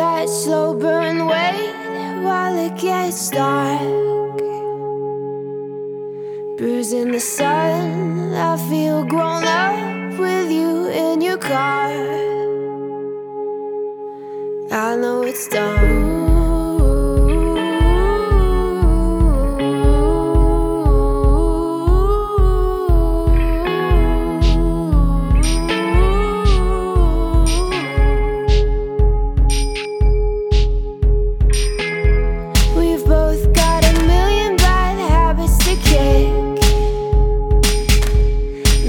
that slow burn wait while it gets dark. Bruising the sun i feel grown up with you in your car. I know it's dumb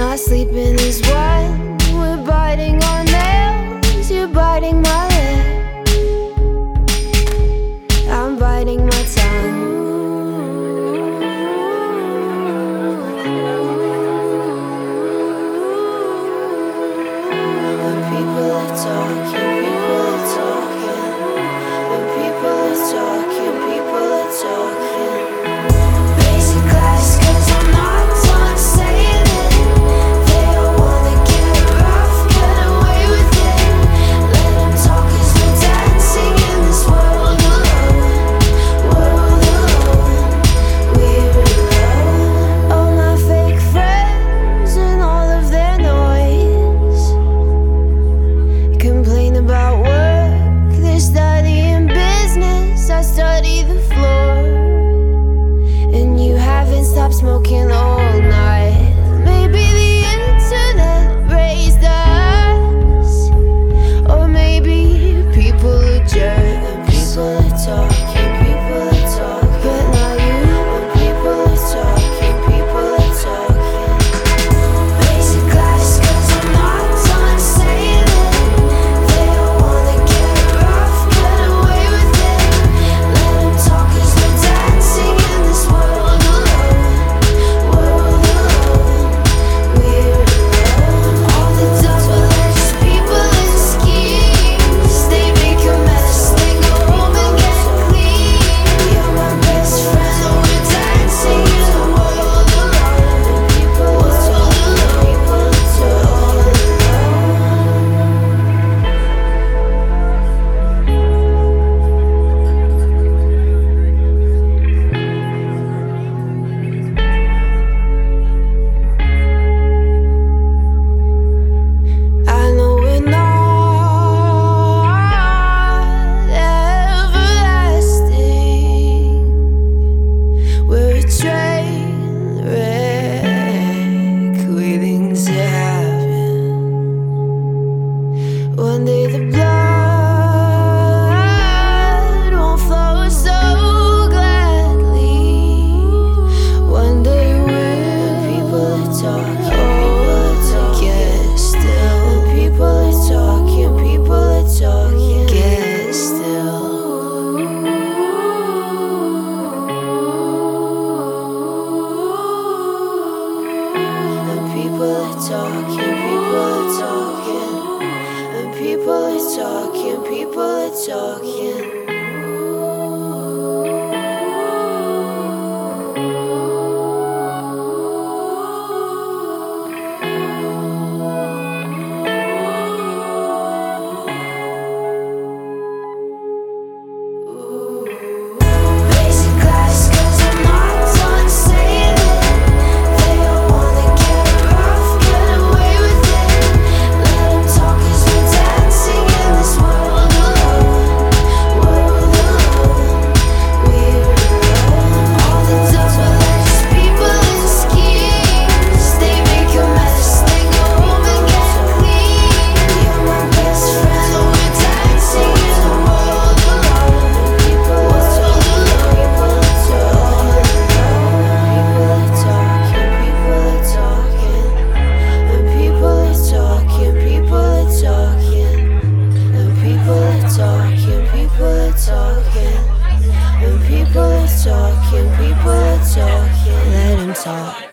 Not sleeping is wild. We're biting our nails. You're biting my One day the blood won't flow so gladly. One day when people are get still. People are talking, people are talking, get still. People are talking, people are talking people are talking, people are talking. soul.